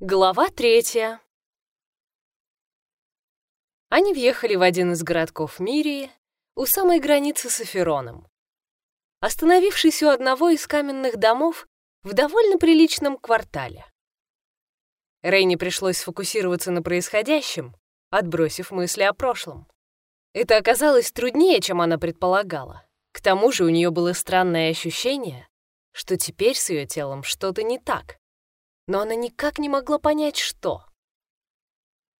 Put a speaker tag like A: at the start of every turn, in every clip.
A: Глава третья. Они въехали в один из городков Мирии, у самой границы с Эфироном. Остановившись у одного из каменных домов в довольно приличном квартале. Рейне пришлось сфокусироваться на происходящем, отбросив мысли о прошлом. Это оказалось труднее, чем она предполагала. К тому же у нее было странное ощущение, что теперь с ее телом что-то не так но она никак не могла понять, что.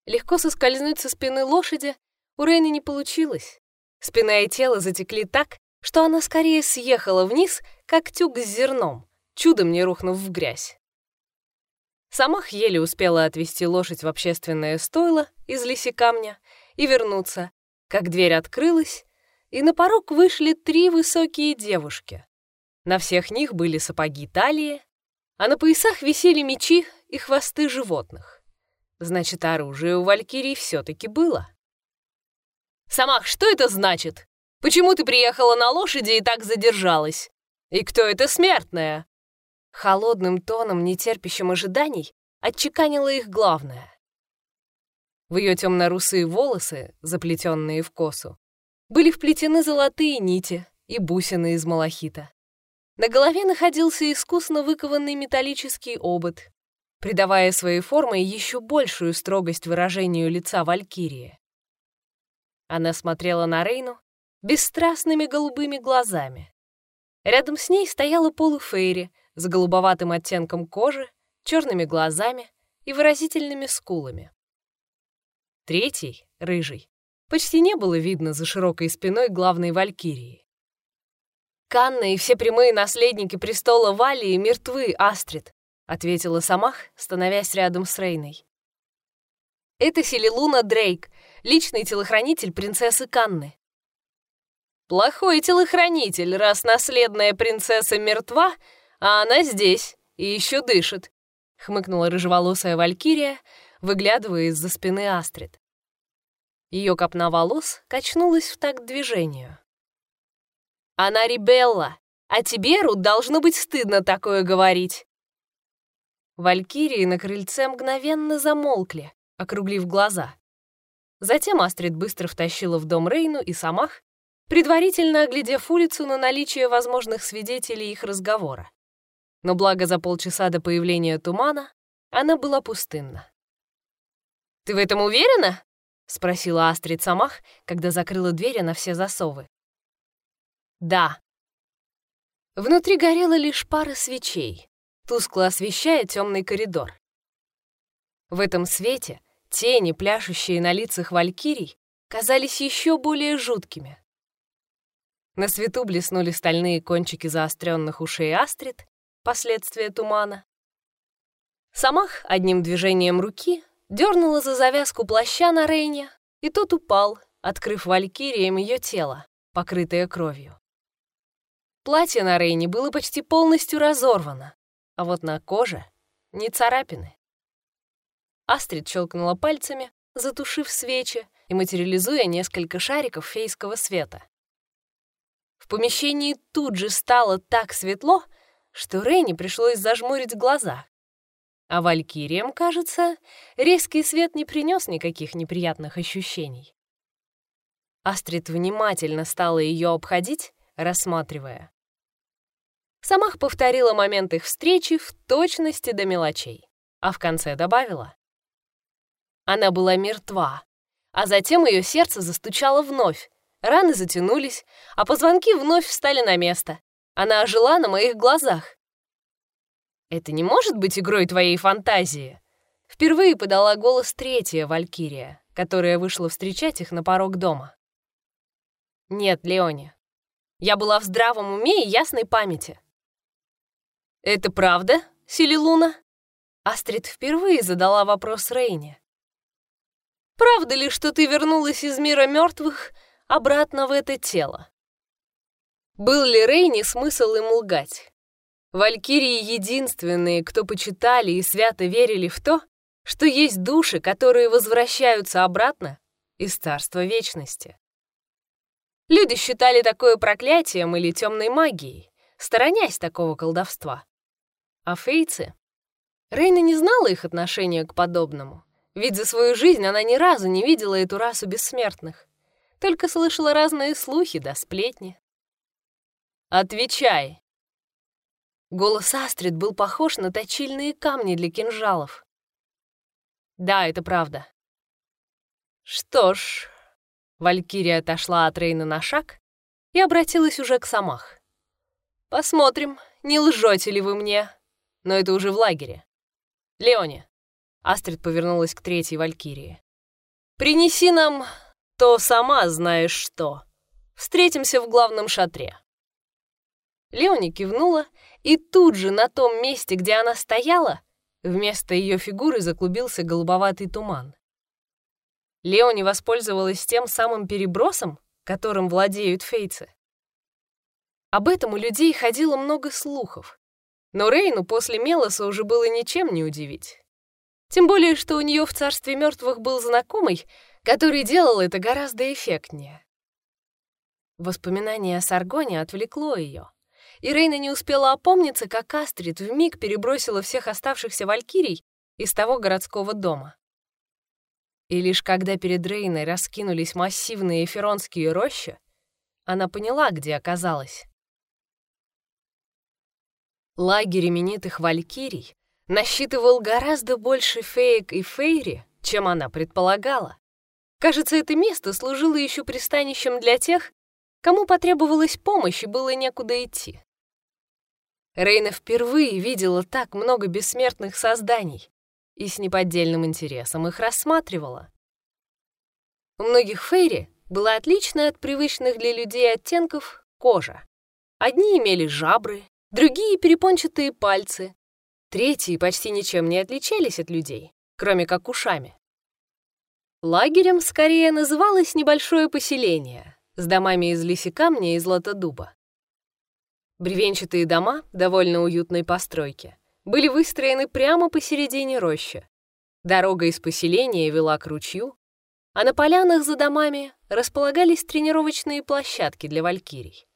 A: Легко соскользнуть со спины лошади у Рейны не получилось. Спина и тело затекли так, что она скорее съехала вниз, как тюк с зерном, чудом не рухнув в грязь. Самах еле успела отвести лошадь в общественное стойло из лиси камня и вернуться, как дверь открылась, и на порог вышли три высокие девушки. На всех них были сапоги талии, а на поясах висели мечи и хвосты животных. Значит, оружие у Валькирии все-таки было. «Самах, что это значит? Почему ты приехала на лошади и так задержалась? И кто это смертная?» Холодным тоном, нетерпящим ожиданий, отчеканила их главное. В ее темно-русые волосы, заплетенные в косу, были вплетены золотые нити и бусины из малахита. На голове находился искусно выкованный металлический обод, придавая своей формой еще большую строгость выражению лица Валькирии. Она смотрела на Рейну бесстрастными голубыми глазами. Рядом с ней стояла Полу Фейри с голубоватым оттенком кожи, черными глазами и выразительными скулами. Третий, рыжий, почти не было видно за широкой спиной главной Валькирии. «Канна и все прямые наследники престола Валии мертвы, Астрид», — ответила Самах, становясь рядом с Рейной. «Это Селилуна Дрейк, личный телохранитель принцессы Канны». «Плохой телохранитель, раз наследная принцесса мертва, а она здесь и еще дышит», — хмыкнула рыжеволосая Валькирия, выглядывая из-за спины Астрид. Ее копна волос качнулась в такт движению. Она Рибелла, а тебе, Рут, должно быть стыдно такое говорить. Валькирии на крыльце мгновенно замолкли, округлив глаза. Затем Астрид быстро втащила в дом Рейну и Самах, предварительно оглядев улицу на наличие возможных свидетелей их разговора. Но благо за полчаса до появления тумана она была пустынна. «Ты в этом уверена?» — спросила Астрид Самах, когда закрыла двери на все засовы. Да. Внутри горела лишь пара свечей, тускло освещая темный коридор. В этом свете тени, пляшущие на лицах валькирий, казались еще более жуткими. На свету блеснули стальные кончики заостренных ушей Астрид, последствия тумана. Самах одним движением руки дернула за завязку плаща на Рейне, и тот упал, открыв валькириям ее тело, покрытое кровью. Платье на Рейне было почти полностью разорвано, а вот на коже — не царапины. Астрид щелкнула пальцами, затушив свечи и материализуя несколько шариков фейского света. В помещении тут же стало так светло, что Рейне пришлось зажмурить глаза. А валькириям, кажется, резкий свет не принес никаких неприятных ощущений. Астрид внимательно стала ее обходить, рассматривая. Самах повторила момент их встречи в точности до мелочей, а в конце добавила. Она была мертва, а затем ее сердце застучало вновь, раны затянулись, а позвонки вновь встали на место. Она ожила на моих глазах. «Это не может быть игрой твоей фантазии?» Впервые подала голос третья Валькирия, которая вышла встречать их на порог дома. «Нет, Леони, я была в здравом уме и ясной памяти. «Это правда, Селилуна?» Астрид впервые задала вопрос Рейне. «Правда ли, что ты вернулась из мира мертвых обратно в это тело?» Был ли Рейне смысл им лгать? Валькирии единственные, кто почитали и свято верили в то, что есть души, которые возвращаются обратно из Царства Вечности. Люди считали такое проклятием или темной магией, сторонясь такого колдовства. А фейцы? Рейна не знала их отношения к подобному, ведь за свою жизнь она ни разу не видела эту расу бессмертных, только слышала разные слухи да сплетни. «Отвечай!» Голос Астрид был похож на точильные камни для кинжалов. «Да, это правда». «Что ж...» Валькирия отошла от Рейна на шаг и обратилась уже к Самах. «Посмотрим, не лжете ли вы мне, но это уже в лагере. Леоне!» Астрид повернулась к третьей Валькирии. «Принеси нам то сама знаешь что. Встретимся в главном шатре». Леони кивнула, и тут же на том месте, где она стояла, вместо ее фигуры заклубился голубоватый туман. Леони воспользовалась тем самым перебросом, которым владеют фейцы. Об этом у людей ходило много слухов, но Рейну после Мелоса уже было ничем не удивить. Тем более, что у нее в царстве мертвых был знакомый, который делал это гораздо эффектнее. Воспоминание о Саргоне отвлекло ее, и Рейна не успела опомниться, как Астрид вмиг перебросила всех оставшихся валькирий из того городского дома. И лишь когда перед Рейной раскинулись массивные эфиронские рощи, она поняла, где оказалась. Лагерь именитых валькирий насчитывал гораздо больше феек и фейри, чем она предполагала. Кажется, это место служило еще пристанищем для тех, кому потребовалась помощь и было некуда идти. Рейна впервые видела так много бессмертных созданий и с неподдельным интересом их рассматривала. У многих фейри была отличная от привычных для людей оттенков кожа. Одни имели жабры, другие — перепончатые пальцы, третьи почти ничем не отличались от людей, кроме как ушами. Лагерем скорее называлось небольшое поселение с домами из лисикамня и златодуба. Бревенчатые дома довольно уютной постройки были выстроены прямо посередине рощи. Дорога из поселения вела к ручью, а на полянах за домами располагались тренировочные площадки для валькирий.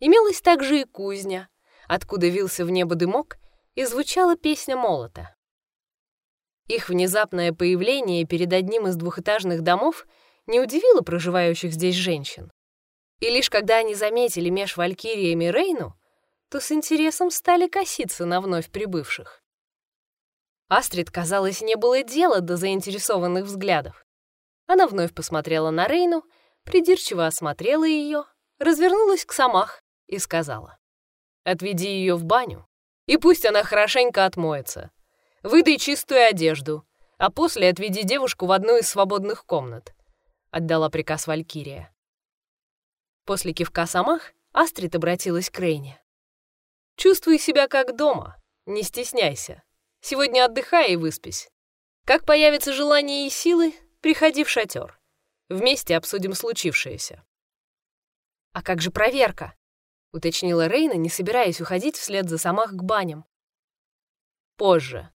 A: Имелась также и кузня, откуда вился в небо дымок и звучала песня молота. Их внезапное появление перед одним из двухэтажных домов не удивило проживающих здесь женщин. И лишь когда они заметили меж валькириями Рейну, то с интересом стали коситься на вновь прибывших. Астрид, казалось, не было дела до заинтересованных взглядов. Она вновь посмотрела на Рейну, придирчиво осмотрела ее, развернулась к Самах и сказала. Отведи ее в баню, и пусть она хорошенько отмоется. Выдай чистую одежду, а после отведи девушку в одну из свободных комнат», — отдала приказ Валькирия. После кивка Самах Астрид обратилась к Рейне. «Чувствуй себя как дома, не стесняйся. Сегодня отдыхай и выспись. Как появится желание и силы, приходи в шатер. Вместе обсудим случившееся». «А как же проверка?» — уточнила Рейна, не собираясь уходить вслед за Самах к баням. «Позже.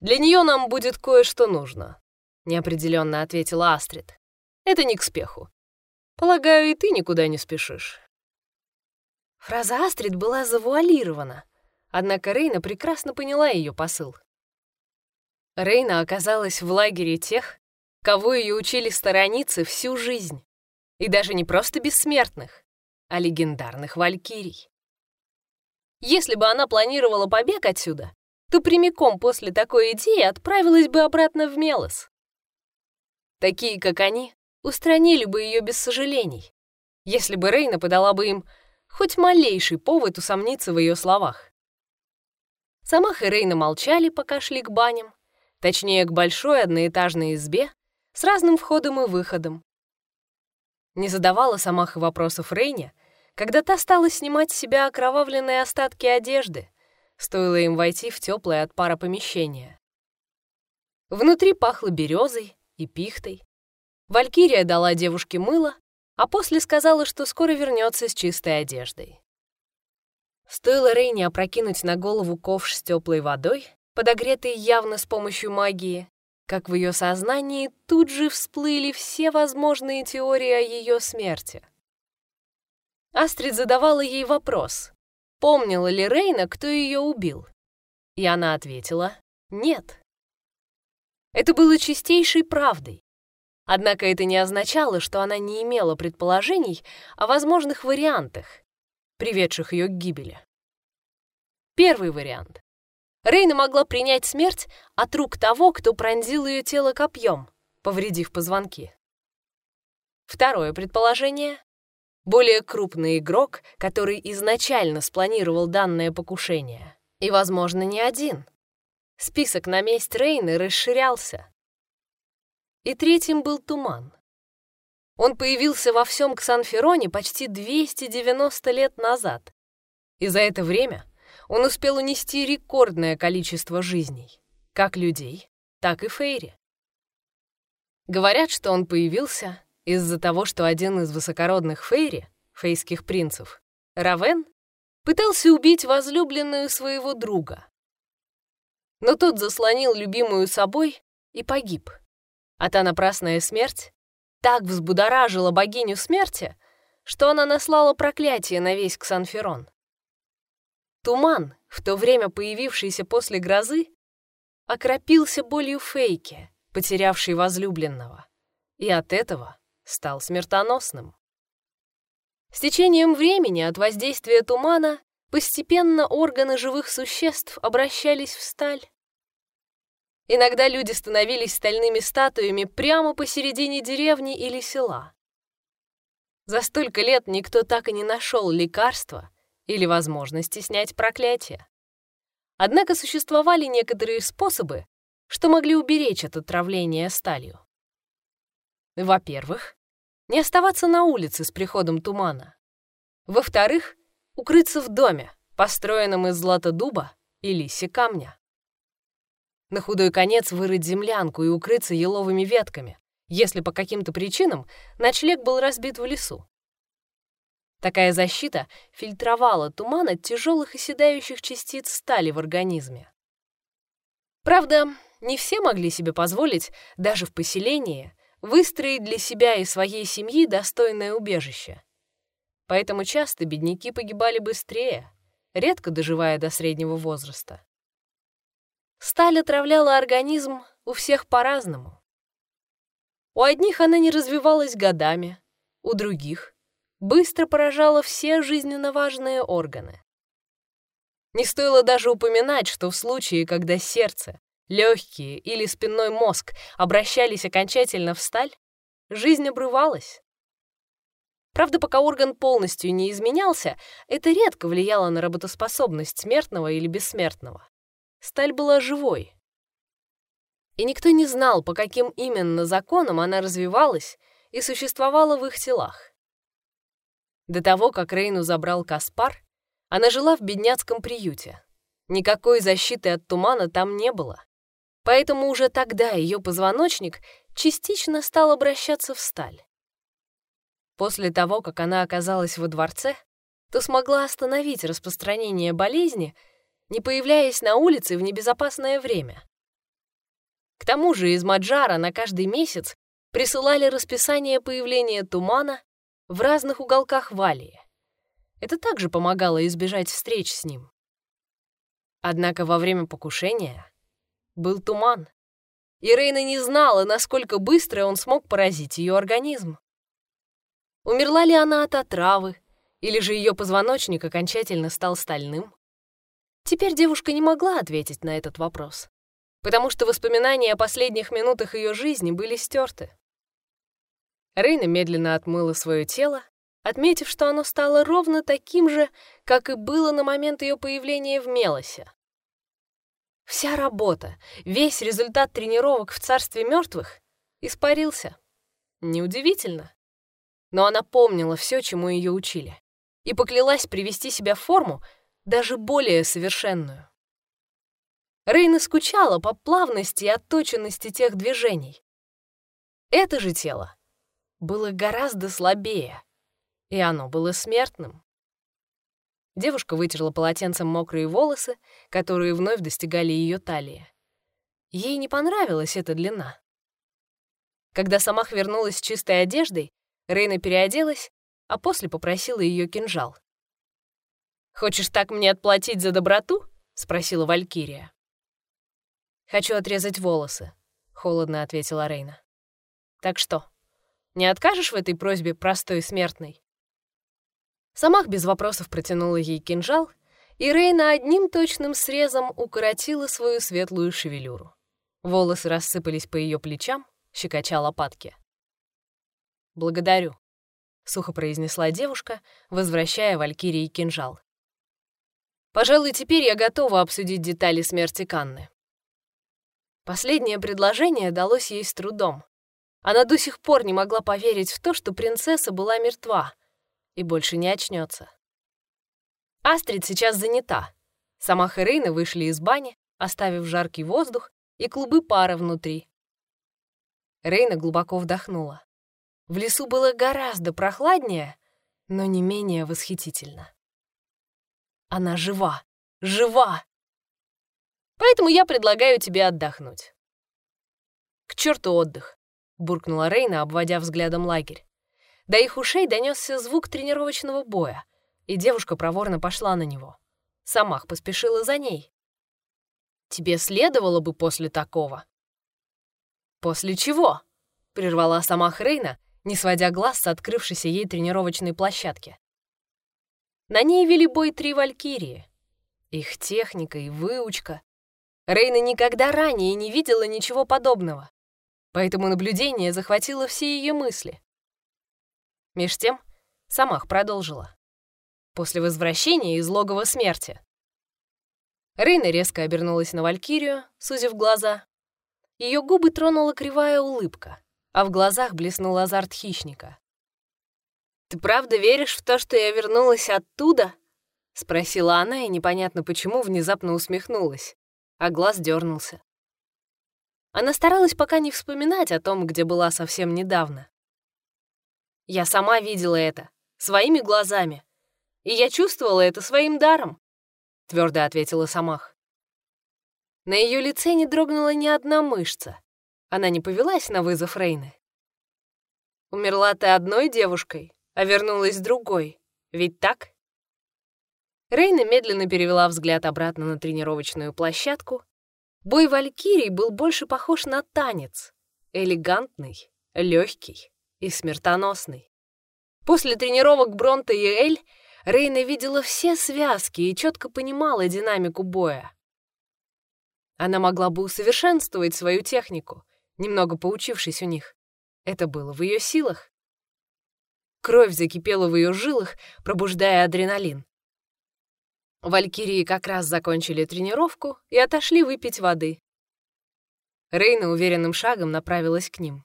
A: Для нее нам будет кое-что нужно», — неопределенно ответила Астрид. «Это не к спеху. Полагаю, и ты никуда не спешишь». Фраза Астрид была завуалирована, однако Рейна прекрасно поняла ее посыл. Рейна оказалась в лагере тех, кого ее учили сторониться всю жизнь, и даже не просто бессмертных, а легендарных валькирий. Если бы она планировала побег отсюда, то прямиком после такой идеи отправилась бы обратно в Мелос. Такие, как они, устранили бы ее без сожалений, если бы Рейна подала бы им хоть малейший повод усомниться в ее словах. Самах и Рейна молчали, пока шли к баням, точнее, к большой одноэтажной избе с разным входом и выходом. Не задавала Самаха вопросов Рейне, когда та стала снимать с себя окровавленные остатки одежды, стоило им войти в теплое от пара помещение. Внутри пахло березой и пихтой. Валькирия дала девушке мыло, а после сказала, что скоро вернется с чистой одеждой. Стоило Рейне опрокинуть на голову ковш с теплой водой, подогретой явно с помощью магии, как в ее сознании тут же всплыли все возможные теории о ее смерти. Астрид задавала ей вопрос, помнила ли Рейна, кто ее убил. И она ответила Нет. Это было чистейшей правдой. Однако это не означало, что она не имела предположений о возможных вариантах, приведших ее к гибели. Первый вариант. Рейна могла принять смерть от рук того, кто пронзил ее тело копьем, повредив позвонки. Второе предположение. Более крупный игрок, который изначально спланировал данное покушение. И, возможно, не один. Список на месть Рейны расширялся. И третьим был туман. Он появился во всем Ксанфероне почти 290 лет назад. И за это время он успел унести рекордное количество жизней, как людей, так и Фейри. Говорят, что он появился из-за того, что один из высокородных Фейри, фейских принцев, Равен, пытался убить возлюбленную своего друга. Но тот заслонил любимую собой и погиб. А та напрасная смерть так взбудоражила богиню смерти, что она наслала проклятие на весь Ксанферон. Туман, в то время появившийся после грозы, окропился болью Фейки, потерявшей возлюбленного, и от этого стал смертоносным. С течением времени от воздействия тумана постепенно органы живых существ обращались в сталь. Иногда люди становились стальными статуями прямо посередине деревни или села. За столько лет никто так и не нашел лекарства или возможности снять проклятие. Однако существовали некоторые способы, что могли уберечь от отравления сталью. Во-первых, не оставаться на улице с приходом тумана. Во-вторых, укрыться в доме, построенном из златодуба и лиси камня. На худой конец вырыть землянку и укрыться еловыми ветками, если по каким-то причинам ночлег был разбит в лесу. Такая защита фильтровала туман от тяжелых и седающих частиц стали в организме. Правда, не все могли себе позволить, даже в поселении, выстроить для себя и своей семьи достойное убежище. Поэтому часто бедняки погибали быстрее, редко доживая до среднего возраста. Сталь отравляла организм у всех по-разному. У одних она не развивалась годами, у других быстро поражала все жизненно важные органы. Не стоило даже упоминать, что в случае, когда сердце, легкие или спинной мозг обращались окончательно в сталь, жизнь обрывалась. Правда, пока орган полностью не изменялся, это редко влияло на работоспособность смертного или бессмертного. Сталь была живой. И никто не знал, по каким именно законам она развивалась и существовала в их телах. До того, как Рейну забрал Каспар, она жила в бедняцком приюте. Никакой защиты от тумана там не было. Поэтому уже тогда ее позвоночник частично стал обращаться в сталь. После того, как она оказалась во дворце, то смогла остановить распространение болезни не появляясь на улице в небезопасное время. К тому же из Маджара на каждый месяц присылали расписание появления тумана в разных уголках Валии. Это также помогало избежать встреч с ним. Однако во время покушения был туман, и Рейна не знала, насколько быстро он смог поразить ее организм. Умерла ли она от отравы, или же ее позвоночник окончательно стал стальным? Теперь девушка не могла ответить на этот вопрос, потому что воспоминания о последних минутах ее жизни были стерты. Рейна медленно отмыла свое тело, отметив, что оно стало ровно таким же, как и было на момент ее появления в Мелосе. Вся работа, весь результат тренировок в царстве мертвых испарился. Неудивительно. Но она помнила все, чему ее учили, и поклялась привести себя в форму, даже более совершенную. Рейна скучала по плавности и отточенности тех движений. Это же тело было гораздо слабее, и оно было смертным. Девушка вытерла полотенцем мокрые волосы, которые вновь достигали ее талии. Ей не понравилась эта длина. Когда Самах вернулась с чистой одеждой, Рейна переоделась, а после попросила ее кинжал. «Хочешь так мне отплатить за доброту?» — спросила Валькирия. «Хочу отрезать волосы», — холодно ответила Рейна. «Так что, не откажешь в этой просьбе простой смертной?» Самах без вопросов протянула ей кинжал, и Рейна одним точным срезом укоротила свою светлую шевелюру. Волосы рассыпались по ее плечам, щекоча лопатки. «Благодарю», — сухо произнесла девушка, возвращая Валькирии кинжал. «Пожалуй, теперь я готова обсудить детали смерти Канны». Последнее предложение далось ей с трудом. Она до сих пор не могла поверить в то, что принцесса была мертва и больше не очнется. Астрид сейчас занята. Сама Херейна вышли из бани, оставив жаркий воздух и клубы пара внутри. Рейна глубоко вдохнула. В лесу было гораздо прохладнее, но не менее восхитительно. Она жива, жива! Поэтому я предлагаю тебе отдохнуть. К черту отдых, буркнула Рейна, обводя взглядом лагерь. До их ушей донесся звук тренировочного боя, и девушка проворно пошла на него. Самах поспешила за ней. Тебе следовало бы после такого. После чего? прервала сама Рейна, не сводя глаз с открывшейся ей тренировочной площадки. На ней вели бой три валькирии. Их техника и выучка. Рейна никогда ранее не видела ничего подобного, поэтому наблюдение захватило все ее мысли. Меж тем, Самах продолжила. После возвращения из логова смерти. Рейна резко обернулась на Валькирию, сузив глаза. Ее губы тронула кривая улыбка а в глазах блеснул азарт хищника. «Ты правда веришь в то, что я вернулась оттуда?» — спросила она, и непонятно почему внезапно усмехнулась, а глаз дернулся. Она старалась пока не вспоминать о том, где была совсем недавно. «Я сама видела это, своими глазами, и я чувствовала это своим даром», — твердо ответила Самах. На ее лице не дрогнула ни одна мышца, она не повелась на вызов Рейны. Умерла ты одной девушкой, а вернулась другой. Ведь так? Рейна медленно перевела взгляд обратно на тренировочную площадку. Бой Валькирий был больше похож на танец. Элегантный, легкий и смертоносный. После тренировок Бронта и Эль Рейна видела все связки и четко понимала динамику боя. Она могла бы усовершенствовать свою технику, немного поучившись у них. Это было в ее силах. Кровь закипела в ее жилах, пробуждая адреналин. Валькирии как раз закончили тренировку и отошли выпить воды. Рейна уверенным шагом направилась к ним.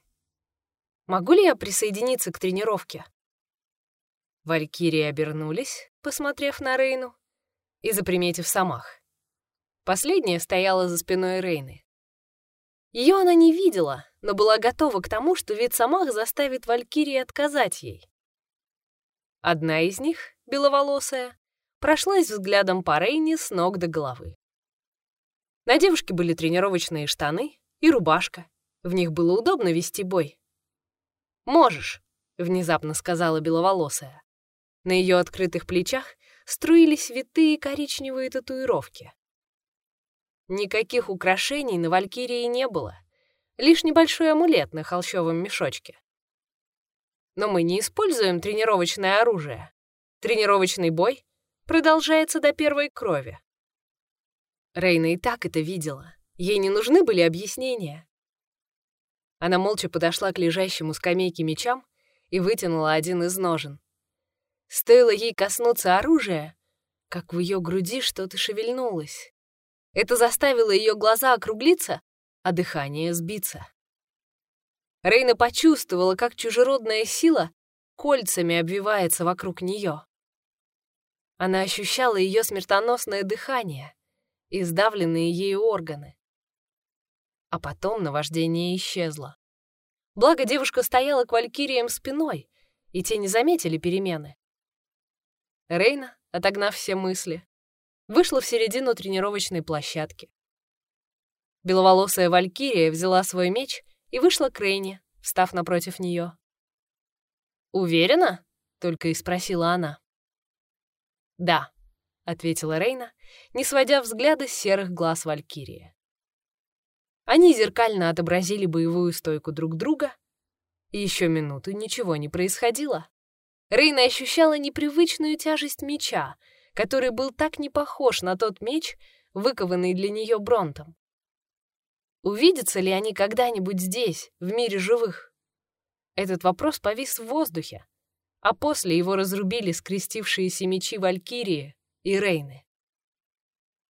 A: «Могу ли я присоединиться к тренировке?» Валькирии обернулись, посмотрев на Рейну и заприметив Самах. Последняя стояла за спиной Рейны. Ее она не видела, но была готова к тому, что вид Самах заставит Валькирии отказать ей. Одна из них, беловолосая, прошлась взглядом по Рейне с ног до головы. На девушке были тренировочные штаны и рубашка. В них было удобно вести бой. «Можешь», — внезапно сказала беловолосая. На ее открытых плечах струились витые коричневые татуировки. Никаких украшений на Валькирии не было, лишь небольшой амулет на холщовом мешочке. Но мы не используем тренировочное оружие. Тренировочный бой продолжается до первой крови. Рейна и так это видела. Ей не нужны были объяснения. Она молча подошла к лежащему скамейке мечам и вытянула один из ножен. Стоило ей коснуться оружия, как в ее груди что-то шевельнулось. Это заставило ее глаза округлиться, а дыхание сбиться. Рейна почувствовала, как чужеродная сила кольцами обвивается вокруг нее. Она ощущала ее смертоносное дыхание и сдавленные ею органы. А потом наваждение исчезло. Благо девушка стояла к валькириям спиной, и те не заметили перемены. Рейна, отогнав все мысли, вышла в середину тренировочной площадки. Беловолосая валькирия взяла свой меч и вышла к Рейне, встав напротив нее. «Уверена?» — только и спросила она. «Да», — ответила Рейна, не сводя взгляда с серых глаз валькирии. Они зеркально отобразили боевую стойку друг друга, и еще минуту ничего не происходило. Рейна ощущала непривычную тяжесть меча, который был так не похож на тот меч, выкованный для нее Бронтом. Увидятся ли они когда-нибудь здесь, в мире живых? Этот вопрос повис в воздухе, а после его разрубили скрестившиеся мечи Валькирии и Рейны.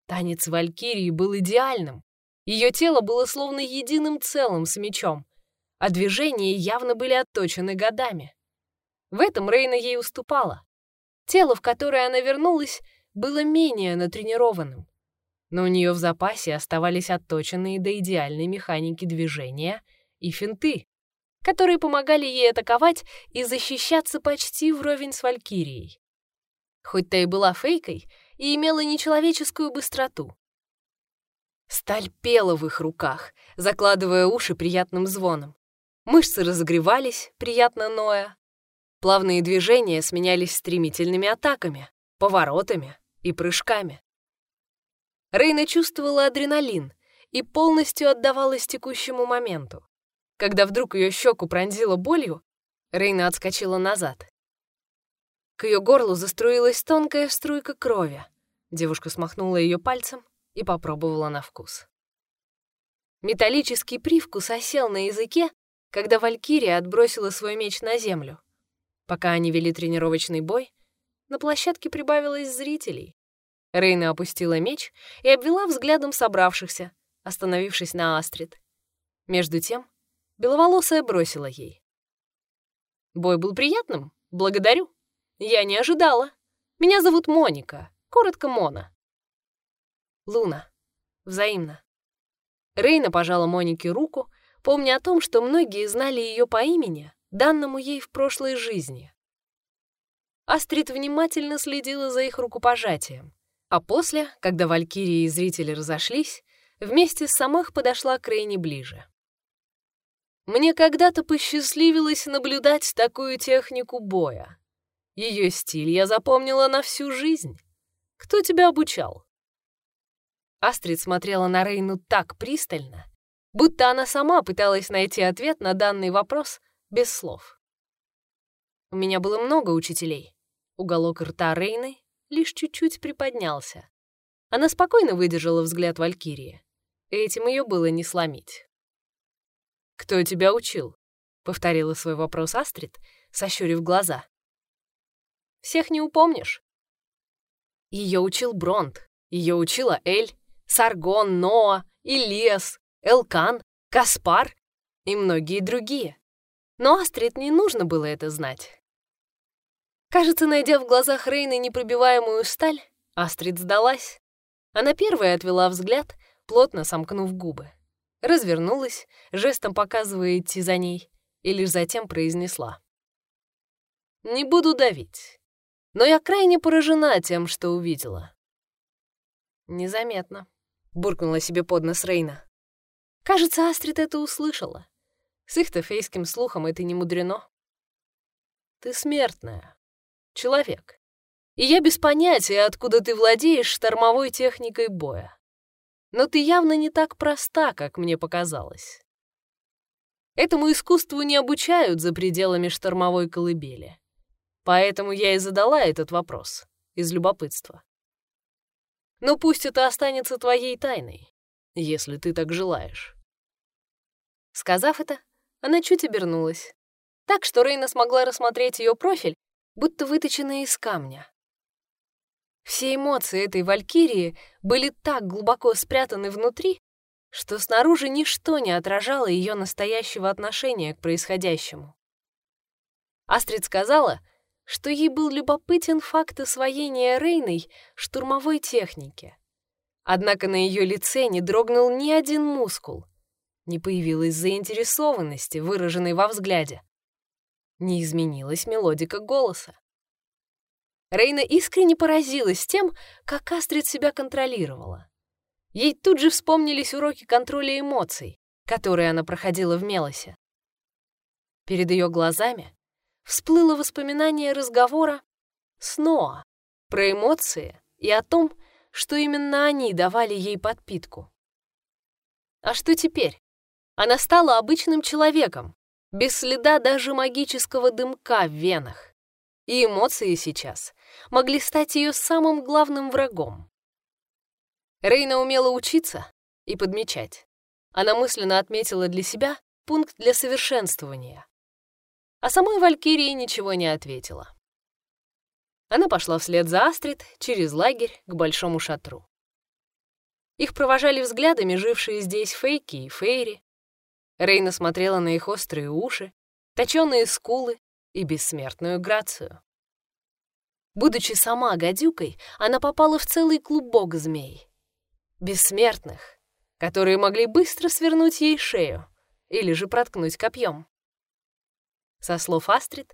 A: Танец Валькирии был идеальным. Ее тело было словно единым целым с мечом, а движения явно были отточены годами. В этом Рейна ей уступала. Тело, в которое она вернулась, было менее натренированным, но у нее в запасе оставались отточенные до идеальной механики движения и финты, которые помогали ей атаковать и защищаться почти вровень с Валькирией. Хоть та и была фейкой и имела нечеловеческую быстроту. Сталь пела в их руках, закладывая уши приятным звоном. Мышцы разогревались, приятно ноя, Плавные движения сменялись стремительными атаками, поворотами и прыжками. Рейна чувствовала адреналин и полностью отдавалась текущему моменту. Когда вдруг ее щеку пронзила болью, Рейна отскочила назад. К ее горлу заструилась тонкая струйка крови. Девушка смахнула ее пальцем и попробовала на вкус. Металлический привкус осел на языке, когда Валькирия отбросила свой меч на землю. Пока они вели тренировочный бой, на площадке прибавилось зрителей. Рейна опустила меч и обвела взглядом собравшихся, остановившись на Астрид. Между тем, беловолосая бросила ей. «Бой был приятным? Благодарю. Я не ожидала. Меня зовут Моника, коротко Мона». «Луна. Взаимно». Рейна пожала Монике руку, помня о том, что многие знали ее по имени, данному ей в прошлой жизни. Астрид внимательно следила за их рукопожатием, а после, когда Валькирии и зрители разошлись, вместе с Самах подошла к Рейне ближе. Мне когда-то посчастливилось наблюдать такую технику боя. Ее стиль я запомнила на всю жизнь. Кто тебя обучал? Астрид смотрела на Рейну так пристально, будто она сама пыталась найти ответ на данный вопрос без слов. У меня было много учителей. Уголок рта Рейны лишь чуть-чуть приподнялся. Она спокойно выдержала взгляд Валькирии. Этим ее было не сломить. «Кто тебя учил?» — повторила свой вопрос Астрид, сощурив глаза. «Всех не упомнишь?» Ее учил Бронт, ее учила Эль, Саргон, Ноа, Илиас, Элкан, Каспар и многие другие. Но Астрид не нужно было это знать. Кажется, найдя в глазах Рейны непробиваемую сталь, Астрид сдалась. Она первая отвела взгляд, плотно сомкнув губы. Развернулась, жестом показывая идти за ней, и лишь затем произнесла. «Не буду давить, но я крайне поражена тем, что увидела». «Незаметно», — буркнула себе под нос Рейна. Кажется, Астрид это услышала. С их тофейским слухом это не мудрено. Ты смертная. Человек. И я без понятия, откуда ты владеешь штормовой техникой боя. Но ты явно не так проста, как мне показалось. Этому искусству не обучают за пределами штормовой колыбели. Поэтому я и задала этот вопрос, из любопытства. Но пусть это останется твоей тайной, если ты так желаешь. Сказав это, она чуть обернулась. Так что Рейна смогла рассмотреть ее профиль, будто выточенный из камня. Все эмоции этой валькирии были так глубоко спрятаны внутри, что снаружи ничто не отражало ее настоящего отношения к происходящему. Астрид сказала, что ей был любопытен факт освоения Рейной штурмовой техники. Однако на ее лице не дрогнул ни один мускул, не появилась заинтересованности, выраженной во взгляде. Не изменилась мелодика голоса. Рейна искренне поразилась тем, как Астрид себя контролировала. Ей тут же вспомнились уроки контроля эмоций, которые она проходила в Мелосе. Перед ее глазами всплыло воспоминание разговора с Ноа про эмоции и о том, что именно они давали ей подпитку. А что теперь? Она стала обычным человеком, без следа даже магического дымка в венах. И эмоции сейчас могли стать ее самым главным врагом. Рейна умела учиться и подмечать. Она мысленно отметила для себя пункт для совершенствования. А самой Валькирии ничего не ответила. Она пошла вслед за Астрид через лагерь к большому шатру. Их провожали взглядами жившие здесь фейки и фейри. Рейна смотрела на их острые уши, точёные скулы и бессмертную грацию. Будучи сама гадюкой, она попала в целый клубок змей. Бессмертных, которые могли быстро свернуть ей шею или же проткнуть копьем. Со слов Астрид,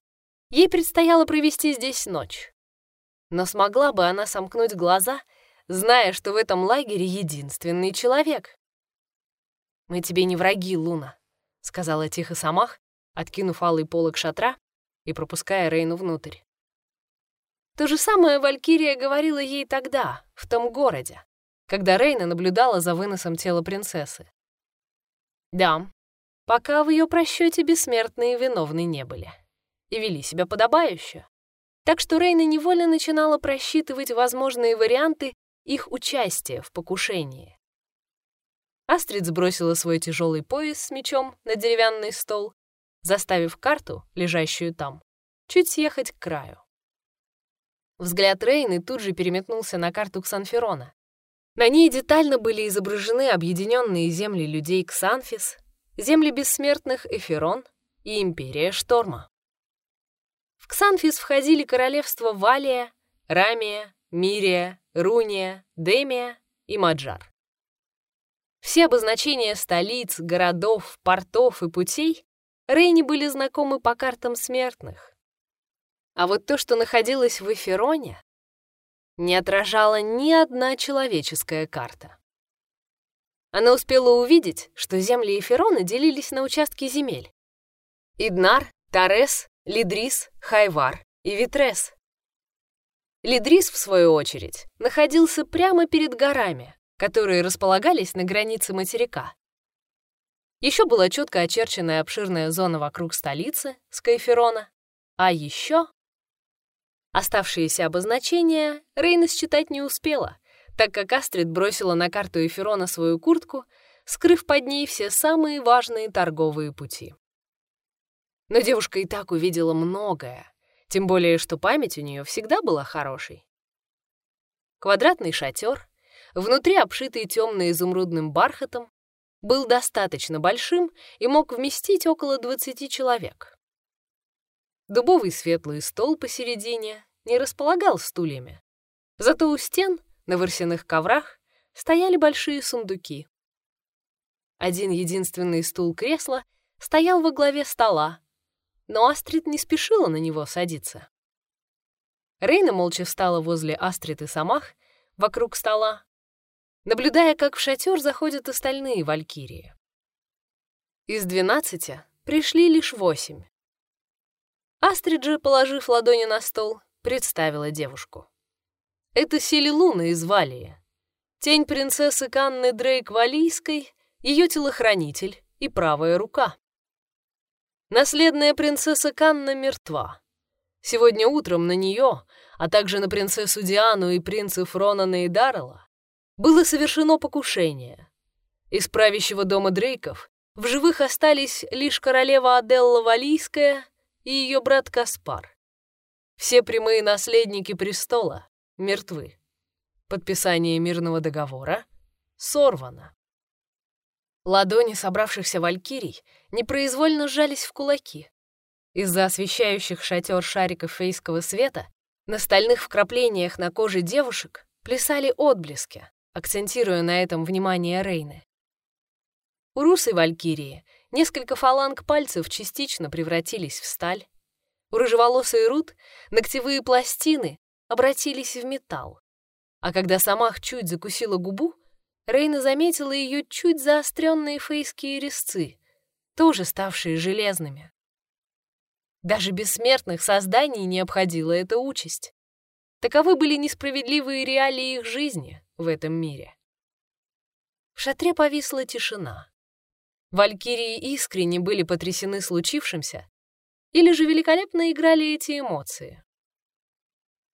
A: ей предстояло провести здесь ночь. Но смогла бы она сомкнуть глаза, зная, что в этом лагере единственный человек? «Мы тебе не враги, Луна», — сказала тихо Самах, откинув алый полог шатра и пропуская Рейну внутрь. То же самое Валькирия говорила ей тогда, в том городе, когда Рейна наблюдала за выносом тела принцессы. Да, пока в ее просчете бессмертные виновны не были и вели себя подобающе. Так что Рейна невольно начинала просчитывать возможные варианты их участия в покушении. Астрид сбросила свой тяжелый пояс с мечом на деревянный стол, заставив карту, лежащую там, чуть съехать к краю. Взгляд Рейны тут же переметнулся на карту Ксанферона. На ней детально были изображены объединенные земли людей Ксанфис, земли бессмертных Эферон и Империя Шторма. Ксанфис входили королевства Валия, Рамия, Мирия, Руния, Демия и Маджар. Все обозначения столиц, городов, портов и путей Рейни были знакомы по картам смертных. А вот то, что находилось в Эфероне, не отражала ни одна человеческая карта. Она успела увидеть, что земли Эферона делились на участки земель. Иднар, Тарес, Лидрис, Хайвар и Витрес. Лидрис, в свою очередь, находился прямо перед горами, которые располагались на границе материка. Еще была четко очерченная обширная зона вокруг столицы, Скайферона, а еще... Оставшиеся обозначения Рейна считать не успела, так как Астрид бросила на карту Эфирона свою куртку, скрыв под ней все самые важные торговые пути. Но девушка и так увидела многое, тем более, что память у нее всегда была хорошей. Квадратный шатер, внутри обшитый темно-изумрудным бархатом, был достаточно большим и мог вместить около 20 человек. Дубовый светлый стол посередине не располагал стульями. Зато у стен, на ворсяных коврах, стояли большие сундуки. Один единственный стул-кресло стоял во главе стола, но Астрид не спешила на него садиться. Рейна молча встала возле Астрид и Самах, вокруг стола, наблюдая, как в шатер заходят остальные валькирии. Из двенадцати пришли лишь восемь. Астрид же, положив ладони на стол, представила девушку. Это Селилуна из Валии, тень принцессы Канны Дрейк Валийской, ее телохранитель и правая рука. Наследная принцесса Канна мертва. Сегодня утром на нее, а также на принцессу Диану и принцев Ронана и Даррелла, было совершено покушение. Из правящего дома Дрейков в живых остались лишь королева Аделла Валийская и ее брат Каспар. Все прямые наследники престола мертвы. Подписание мирного договора сорвано. Ладони собравшихся валькирий непроизвольно сжались в кулаки. Из-за освещающих шатер шариков фейского света на стальных вкраплениях на коже девушек плясали отблески, акцентируя на этом внимание Рейны. У русой валькирии несколько фаланг пальцев частично превратились в сталь. У рыжеволосой Рут ногтевые пластины обратились в металл. А когда Самах чуть закусила губу, Рейна заметила ее чуть заостренные фейские резцы, тоже ставшие железными. Даже бессмертных созданий не обходила эта участь. Таковы были несправедливые реалии их жизни в этом мире. В шатре повисла тишина. Валькирии искренне были потрясены случившимся или же великолепно играли эти эмоции.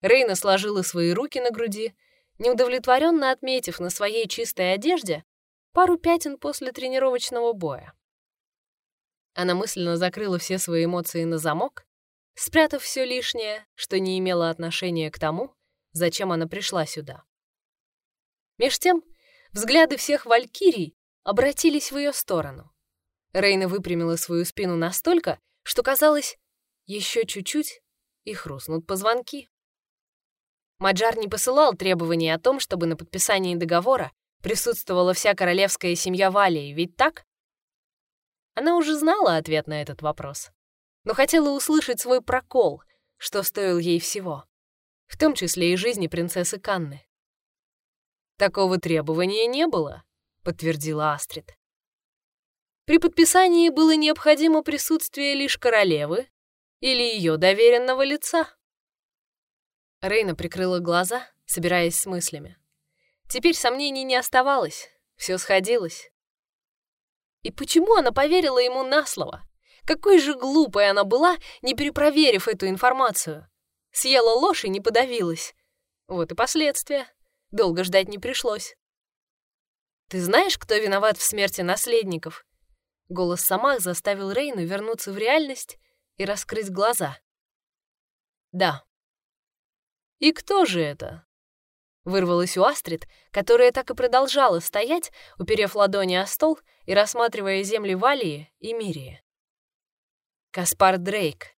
A: Рейна сложила свои руки на груди, неудовлетворенно отметив на своей чистой одежде пару пятен после тренировочного боя. Она мысленно закрыла все свои эмоции на замок, спрятав все лишнее, что не имело отношения к тому, зачем она пришла сюда. Меж тем, Взгляды всех валькирий обратились в ее сторону. Рейна выпрямила свою спину настолько, что казалось, еще чуть-чуть и хрустнут позвонки. Маджар не посылал требований о том, чтобы на подписании договора присутствовала вся королевская семья Валии, ведь так? Она уже знала ответ на этот вопрос, но хотела услышать свой прокол, что стоил ей всего, в том числе и жизни принцессы Канны. Такого требования не было, подтвердила Астрид. При подписании было необходимо присутствие лишь королевы или ее доверенного лица. Рейна прикрыла глаза, собираясь с мыслями. Теперь сомнений не оставалось, все сходилось. И почему она поверила ему на слово? Какой же глупой она была, не перепроверив эту информацию. Съела ложь и не подавилась. Вот и последствия. Долго ждать не пришлось. «Ты знаешь, кто виноват в смерти наследников?» Голос Самах заставил Рейну вернуться в реальность и раскрыть глаза. «Да». «И кто же это?» Вырвалась у Астрид, которая так и продолжала стоять, уперев ладони о стол и рассматривая земли Валии и Мирии. Каспар Дрейк.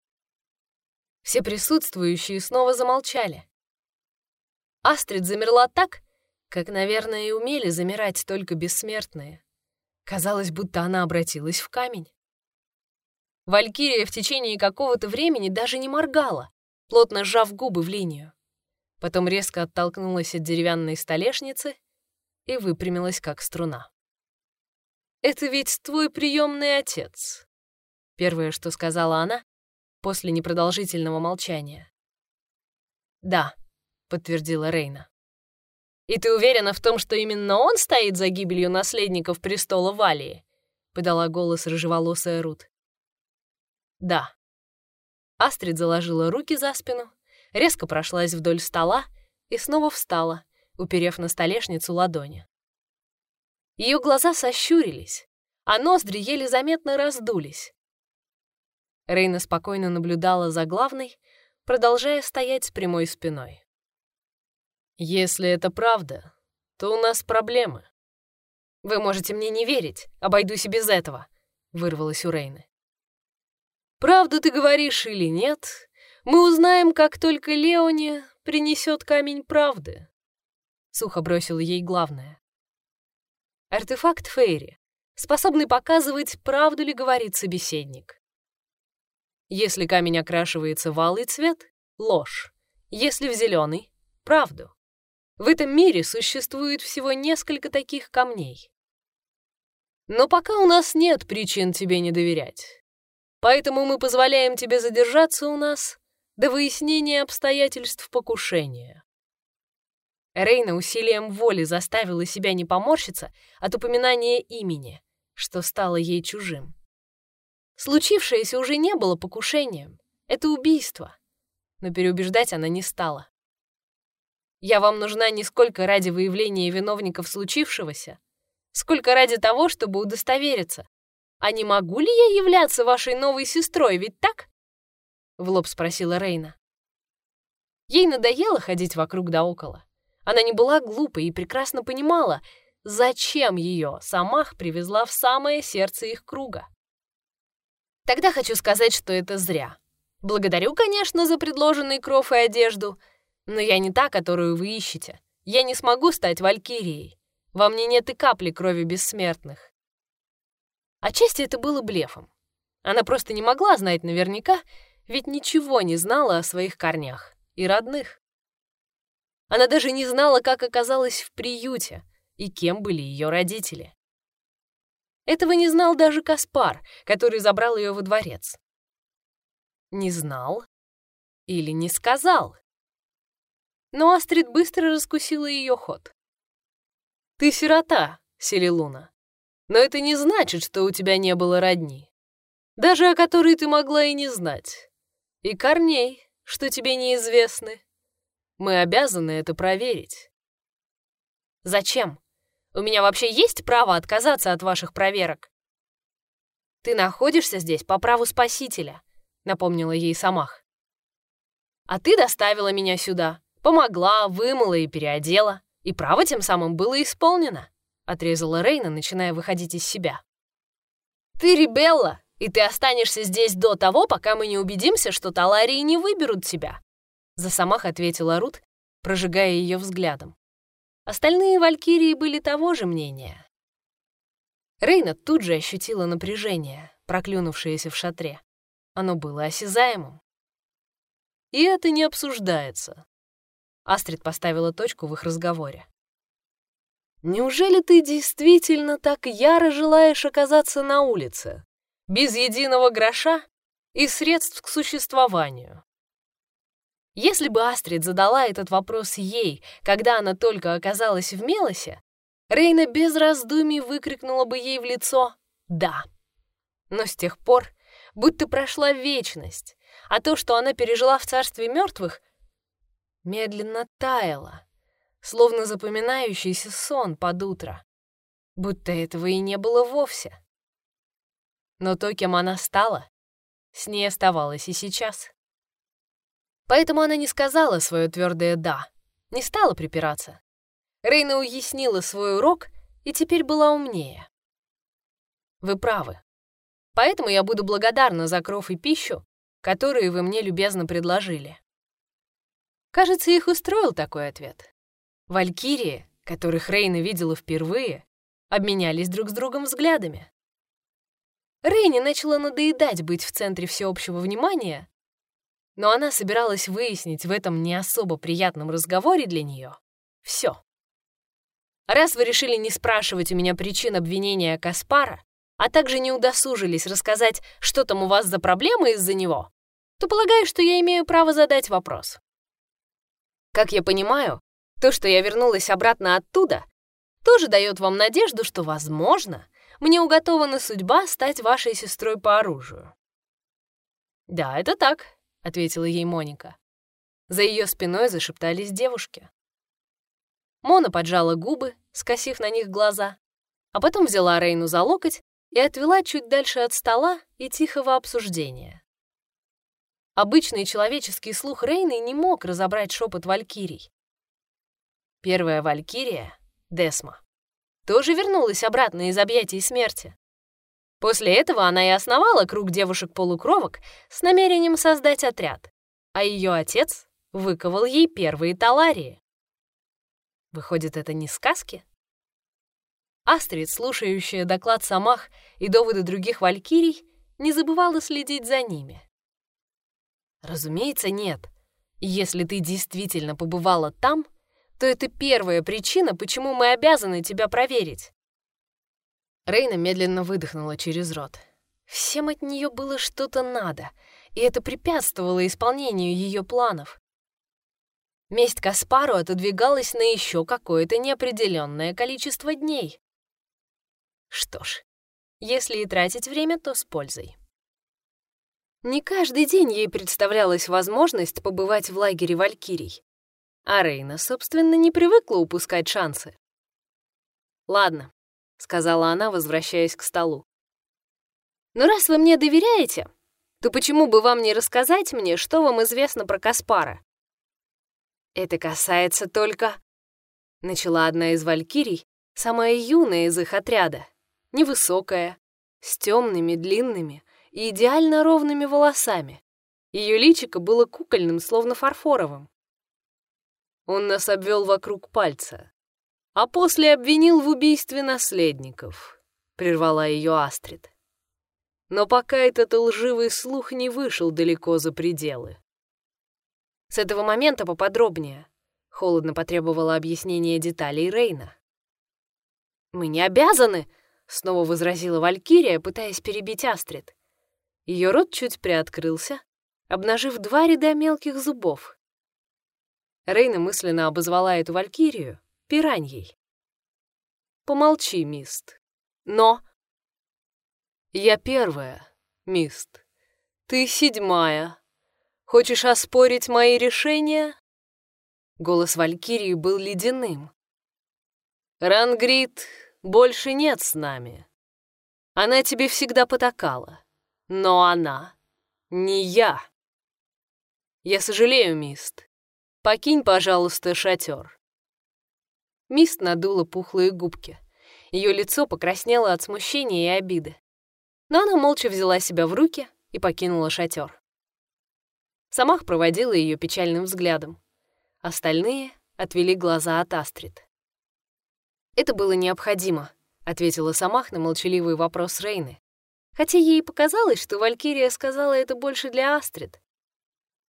A: Все присутствующие снова замолчали. Астрид замерла так, как, наверное, и умели замирать только бессмертные. Казалось, будто она обратилась в камень. Валькирия в течение какого-то времени даже не моргала, плотно сжав губы в линию. Потом резко оттолкнулась от деревянной столешницы и выпрямилась, как струна. «Это ведь твой приемный отец», — первое, что сказала она после непродолжительного молчания. «Да», — подтвердила Рейна. «И ты уверена в том, что именно он стоит за гибелью наследников престола Валии?» — подала голос рыжеволосая Рут. «Да». Астрид заложила руки за спину, резко прошлась вдоль стола и снова встала, уперев на столешницу ладони. Ее глаза сощурились, а ноздри еле заметно раздулись. Рейна спокойно наблюдала за главной, продолжая стоять с прямой спиной. Если это правда, то у нас проблемы. Вы можете мне не верить, обойдусь и без этого, вырвалось у Рейны. Правду ты говоришь или нет, мы узнаем, как только Леони принесет камень правды. Сухо бросил ей главное. Артефакт Фейри, способный показывать, правду ли говорит собеседник. Если камень окрашивается в алый цвет — ложь. Если в зеленый — правду. В этом мире существует всего несколько таких камней. Но пока у нас нет причин тебе не доверять. Поэтому мы позволяем тебе задержаться у нас до выяснения обстоятельств покушения. Рейна усилием воли заставила себя не поморщиться от упоминания имени, что стало ей чужим. Случившееся уже не было покушением. Это убийство. Но переубеждать она не стала. Я вам нужна не сколько ради выявления виновников случившегося, сколько ради того, чтобы удостовериться. А не могу ли я являться вашей новой сестрой, ведь так? В лоб спросила Рейна. Ей надоело ходить вокруг да около. Она не была глупой и прекрасно понимала, зачем ее Самах привезла в самое сердце их круга. Тогда хочу сказать, что это зря. Благодарю, конечно, за предложенный кров и одежду — но я не та, которую вы ищете. Я не смогу стать валькирией. Во мне нет и капли крови бессмертных. Отчасти это было блефом. Она просто не могла знать наверняка, ведь ничего не знала о своих корнях и родных. Она даже не знала, как оказалась в приюте и кем были ее родители. Этого не знал даже Каспар, который забрал ее во дворец. Не знал или не сказал но Астрид быстро раскусила ее ход. «Ты сирота, Селилуна. «Но это не значит, что у тебя не было родни. Даже о которой ты могла и не знать. И корней, что тебе неизвестны. Мы обязаны это проверить». «Зачем? У меня вообще есть право отказаться от ваших проверок?» «Ты находишься здесь по праву Спасителя», — напомнила ей Самах. «А ты доставила меня сюда, помогла, вымыла и переодела, и право тем самым было исполнено», — отрезала Рейна, начиная выходить из себя. «Ты ребелла, и ты останешься здесь до того, пока мы не убедимся, что Таларии не выберут тебя», — за Самах ответила Рут, прожигая ее взглядом. Остальные валькирии были того же мнения. Рейна тут же ощутила напряжение, проклюнувшееся в шатре. Оно было осязаемым. И это не обсуждается. Астрид поставила точку в их разговоре. «Неужели ты действительно так яро желаешь оказаться на улице, без единого гроша и средств к существованию?» Если бы Астрид задала этот вопрос ей, когда она только оказалась в Мелосе, Рейна без раздумий выкрикнула бы ей в лицо «да». Но с тех пор будто прошла вечность, а то, что она пережила в царстве мертвых, медленно таяло, словно запоминающийся сон под утро, будто этого и не было вовсе. Но то, кем она стала, с ней оставалось и сейчас. Поэтому она не сказала свое твердое «да», не стала припираться. Рейна уяснила свой урок и теперь была умнее. Вы правы. Поэтому я буду благодарна за кров и пищу, которые вы мне любезно предложили. Кажется, их устроил такой ответ. Валькирии, которых Рейна видела впервые, обменялись друг с другом взглядами. Рейне начала надоедать быть в центре всеобщего внимания, но она собиралась выяснить в этом не особо приятном разговоре для нее все. Раз вы решили не спрашивать у меня причин обвинения Каспара, а также не удосужились рассказать, что там у вас за проблемы из-за него, то полагаю, что я имею право задать вопрос. Как я понимаю, то, что я вернулась обратно оттуда, тоже дает вам надежду, что, возможно, мне уготована судьба стать вашей сестрой по оружию. «Да, это так», — ответила ей Моника. За ее спиной зашептались девушки. Мона поджала губы, скосив на них глаза, а потом взяла Рейну за локоть и отвела чуть дальше от стола и тихого обсуждения. Обычный человеческий слух Рейны не мог разобрать шепот валькирий. Первая валькирия, Десма, тоже вернулась обратно из объятий смерти. После этого она и основала круг девушек-полукровок с намерением создать отряд, а ее отец выковал ей первые таларии. Выходит, это не сказки? Астрид, слушающая доклад Самах и доводы других валькирий, не забывала следить за ними. Разумеется, нет. Если ты действительно побывала там, то это первая причина, почему мы обязаны тебя проверить. Рейна медленно выдохнула через рот. Всем от нее было что-то надо, и это препятствовало исполнению ее планов. Месть Каспару отодвигалась на еще какое-то неопределенное количество дней. Что ж, если и тратить время, то с пользой. Не каждый день ей представлялась возможность побывать в лагере Валькирий. А Рейна, собственно, не привыкла упускать шансы. «Ладно», — сказала она, возвращаясь к столу. «Но раз вы мне доверяете, то почему бы вам не рассказать мне, что вам известно про Каспара? «Это касается только...» Начала одна из валькирий, самая юная из их отряда, невысокая, с темными, длинными и идеально ровными волосами. Ее личико было кукольным, словно фарфоровым. Он нас обвел вокруг пальца, а после обвинил в убийстве наследников, прервала ее Астрид. Но пока этот лживый слух не вышел далеко за пределы. С этого момента поподробнее. Холодно потребовала объяснения деталей Рейна. «Мы не обязаны!» — снова возразила Валькирия, пытаясь перебить Астрид. Ее рот чуть приоткрылся, обнажив два ряда мелких зубов. Рейна мысленно обозвала эту Валькирию пираньей. Помолчи, мист. Но... Я первая, мист. Ты седьмая. Хочешь оспорить мои решения? Голос Валькирии был ледяным. Рангрид больше нет с нами. Она тебе всегда потакала. Но она не я. Я сожалею, Мист. Покинь, пожалуйста, шатер. Мист надула пухлые губки. Ее лицо покраснело от смущения и обиды. Но она молча взяла себя в руки и покинула шатер. Самах проводила ее печальным взглядом. Остальные отвели глаза от Астрид. «Это было необходимо», — ответила Самах на молчаливый вопрос Рейны. Хотя ей показалось, что Валькирия сказала это больше для Астрид.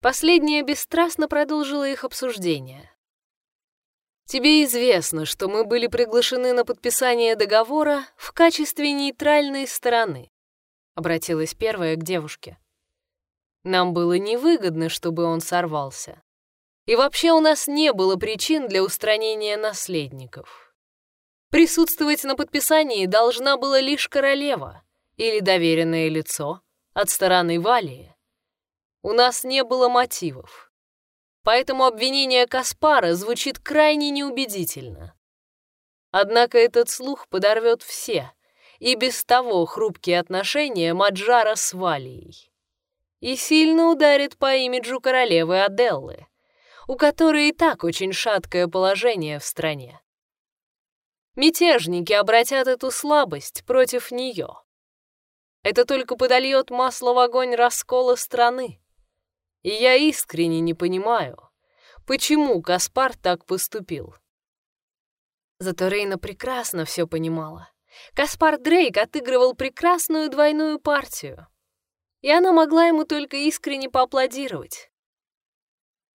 A: Последняя бесстрастно продолжила их обсуждение. «Тебе известно, что мы были приглашены на подписание договора в качестве нейтральной стороны», — обратилась первая к девушке. «Нам было невыгодно, чтобы он сорвался. И вообще у нас не было причин для устранения наследников. Присутствовать на подписании должна была лишь королева или доверенное лицо от стороны Валии. У нас не было мотивов. Поэтому обвинение Каспара звучит крайне неубедительно. Однако этот слух подорвет все, и без того хрупкие отношения Маджара с Валией. И сильно ударит по имиджу королевы Аделлы, у которой и так очень шаткое положение в стране. Мятежники обратят эту слабость против нее. Это только подольет масло в огонь раскола страны. И я искренне не понимаю, почему Каспар так поступил. Зато Рейна прекрасно все понимала. Каспар Дрейк отыгрывал прекрасную двойную партию. И она могла ему только искренне поаплодировать.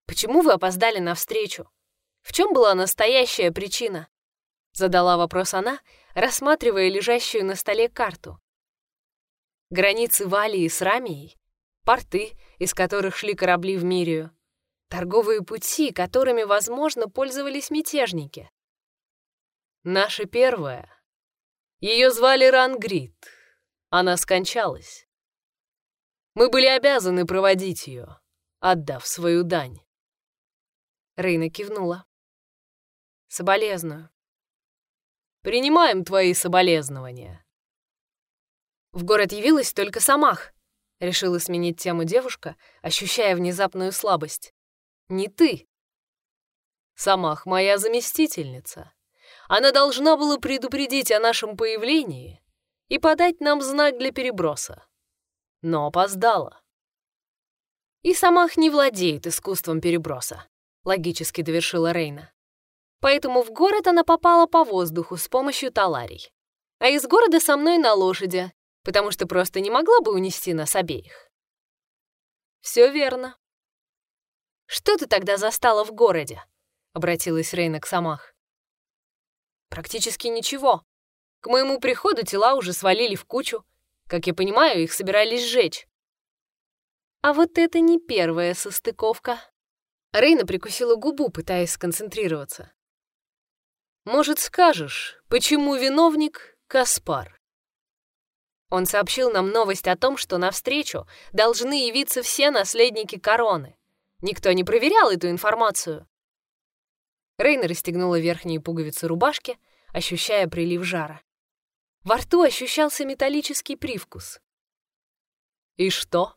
A: «Почему вы опоздали на встречу? В чем была настоящая причина?» Задала вопрос она, рассматривая лежащую на столе карту. Границы Валии с Рамией, порты, из которых шли корабли в Мирию, торговые пути, которыми, возможно, пользовались мятежники. Наша первая. Ее звали Рангрид. Она скончалась. Мы были обязаны проводить ее, отдав свою дань. Рейна кивнула. «Соболезную». «Принимаем твои соболезнования». В город явилась только Самах, решила сменить тему девушка, ощущая внезапную слабость. «Не ты». «Самах моя заместительница. Она должна была предупредить о нашем появлении и подать нам знак для переброса. Но опоздала». И Самах не владеет искусством переброса. — логически довершила Рейна. Поэтому в город она попала по воздуху с помощью таларий. А из города со мной на лошади, потому что просто не могла бы унести нас обеих. Все верно. Что ты тогда застала в городе? Обратилась Рейна к Самах. Практически ничего. К моему приходу тела уже свалили в кучу. Как я понимаю, их собирались сжечь. А вот это не первая состыковка. Рейна прикусила губу, пытаясь сконцентрироваться. «Может, скажешь, почему виновник — Каспар?» Он сообщил нам новость о том, что навстречу должны явиться все наследники короны. Никто не проверял эту информацию. Рейна расстегнула верхние пуговицы рубашки, ощущая прилив жара. Во рту ощущался металлический привкус. И что?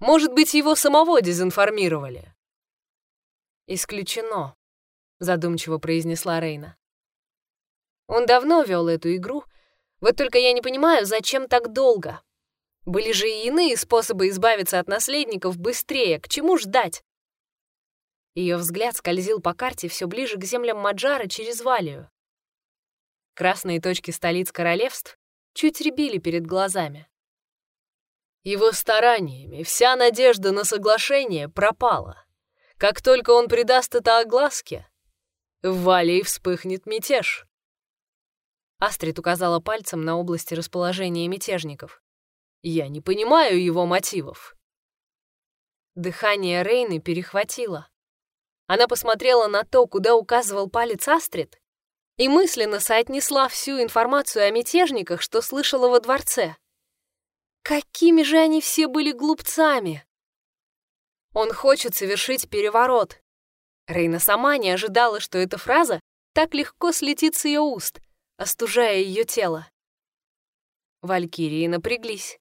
A: Может быть, его самого дезинформировали? «Исключено», — задумчиво произнесла Рейна. «Он давно вел эту игру, вот только я не понимаю, зачем так долго. Были же и иные способы избавиться от наследников быстрее, к чему ждать?» Ее взгляд скользил по карте все ближе к землям Маджара через Валию. Красные точки столиц королевств чуть рябили перед глазами. Его стараниями вся надежда на соглашение пропала. Как только он придаст это огласке, в Валии вспыхнет мятеж. Астрид указала пальцем на области расположения мятежников. Я не понимаю его мотивов. Дыхание Рейны перехватило. Она посмотрела на то, куда указывал палец Астрид, и мысленно соотнесла всю информацию о мятежниках, что слышала во дворце. Какими же они все были глупцами! Он хочет совершить переворот. Рейна сама не ожидала, что эта фраза так легко слетит с ее уст, остужая ее тело. Валькирии напряглись.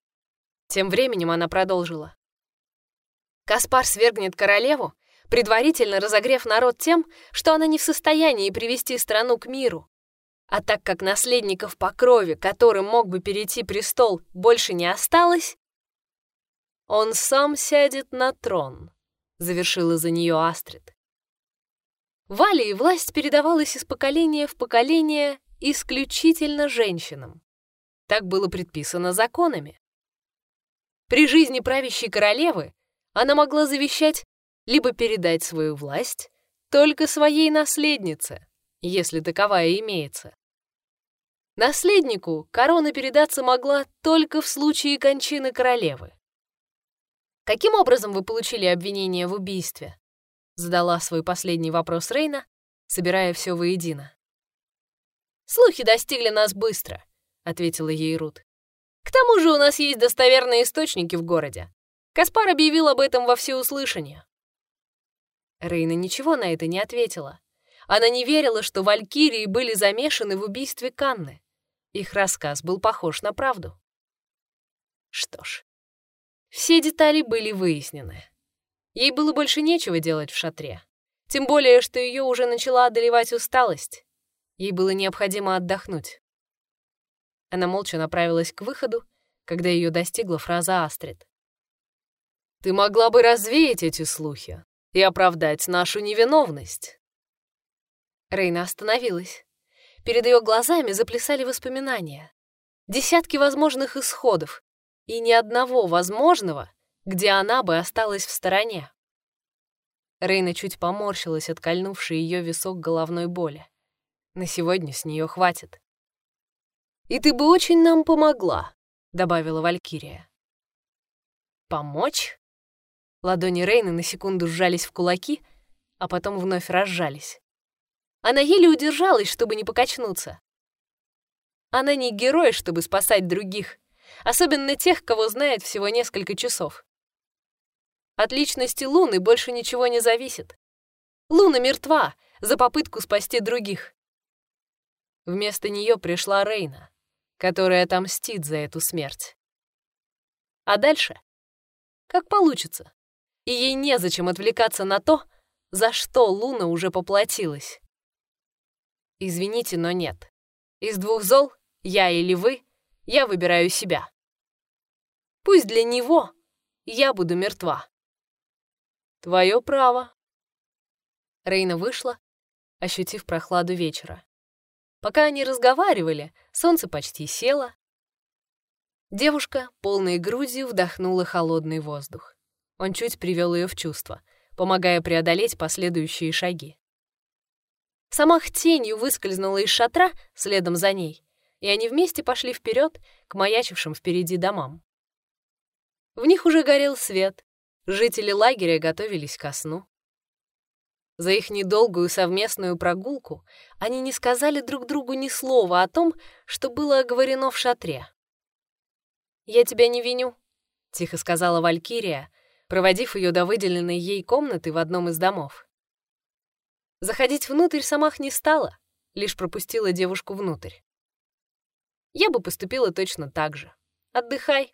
A: Тем временем она продолжила. Каспар свергнет королеву, предварительно разогрев народ тем, что она не в состоянии привести страну к миру. А так как наследников по крови, которым мог бы перейти престол, больше не осталось, он сам сядет на трон, завершила за нее Астрид. Вале власть передавалась из поколения в поколение исключительно женщинам. Так было предписано законами. При жизни правящей королевы она могла завещать либо передать свою власть только своей наследнице, если таковая имеется. Наследнику корона передаться могла только в случае кончины королевы. «Каким образом вы получили обвинение в убийстве?» задала свой последний вопрос Рейна, собирая все воедино. «Слухи достигли нас быстро», — ответила ей Рут. «К тому же у нас есть достоверные источники в городе. Каспар объявил об этом во всеуслышание». Рейна ничего на это не ответила. Она не верила, что валькирии были замешаны в убийстве Канны. Их рассказ был похож на правду. Что ж, все детали были выяснены. Ей было больше нечего делать в шатре. Тем более, что ее уже начала одолевать усталость. Ей было необходимо отдохнуть. Она молча направилась к выходу, когда ее достигла фраза Астрид. «Ты могла бы развеять эти слухи и оправдать нашу невиновность». Рейна остановилась. Перед ее глазами заплясали воспоминания. Десятки возможных исходов и ни одного возможного, где она бы осталась в стороне. Рейна чуть поморщилась от кольнувшей ее висок головной боли. На сегодня с нее хватит. «И ты бы очень нам помогла», — добавила Валькирия. «Помочь?» Ладони Рейны на секунду сжались в кулаки, а потом вновь разжались. Она еле удержалась, чтобы не покачнуться. Она не герой, чтобы спасать других, особенно тех, кого знает всего несколько часов. От личности Луны больше ничего не зависит. Луна мертва за попытку спасти других. Вместо нее пришла Рейна, которая отомстит за эту смерть. А дальше? Как получится. И ей незачем отвлекаться на то, за что Луна уже поплатилась. Извините, но нет. Из двух зол, я или вы, я выбираю себя. Пусть для него я буду мертва. Твое право. Рейна вышла, ощутив прохладу вечера. Пока они разговаривали, солнце почти село. Девушка полной грудью вдохнула холодный воздух. Он чуть привел ее в чувство, помогая преодолеть последующие шаги. Самах тенью выскользнула из шатра следом за ней, и они вместе пошли вперед к маячившим впереди домам. В них уже горел свет, жители лагеря готовились ко сну. За их недолгую совместную прогулку они не сказали друг другу ни слова о том, что было оговорено в шатре. «Я тебя не виню», — тихо сказала Валькирия, проводив ее до выделенной ей комнаты в одном из домов. Заходить внутрь Самах не стала, лишь пропустила девушку внутрь. Я бы поступила точно так же. Отдыхай.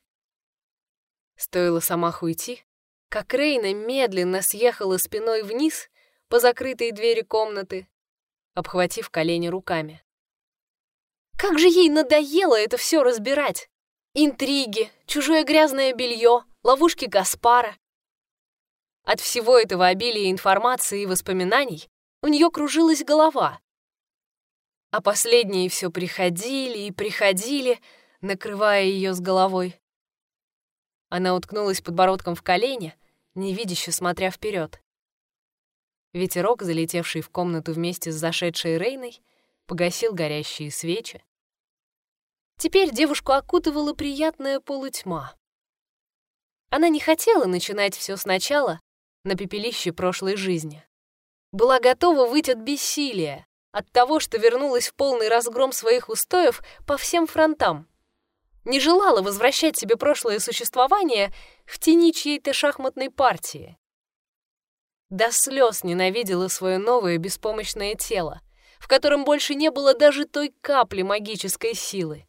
A: Стоило Самах уйти, как Рейна медленно съехала спиной вниз по закрытой двери комнаты, обхватив колени руками. Как же ей надоело это все разбирать! Интриги, чужое грязное белье, ловушки Гаспара. От всего этого обилия информации и воспоминаний у нее кружилась голова. А последние все приходили и приходили, накрывая ее с головой. Она уткнулась подбородком в колени, невидяще смотря вперед. Ветерок, залетевший в комнату вместе с зашедшей Рейной, погасил горящие свечи. Теперь девушку окутывала приятная полутьма. Она не хотела начинать все сначала на пепелище прошлой жизни была готова выйти от бессилия, от того, что вернулась в полный разгром своих устоев по всем фронтам. Не желала возвращать себе прошлое существование в тени чьей-то шахматной партии. До слез ненавидела свое новое беспомощное тело, в котором больше не было даже той капли магической силы.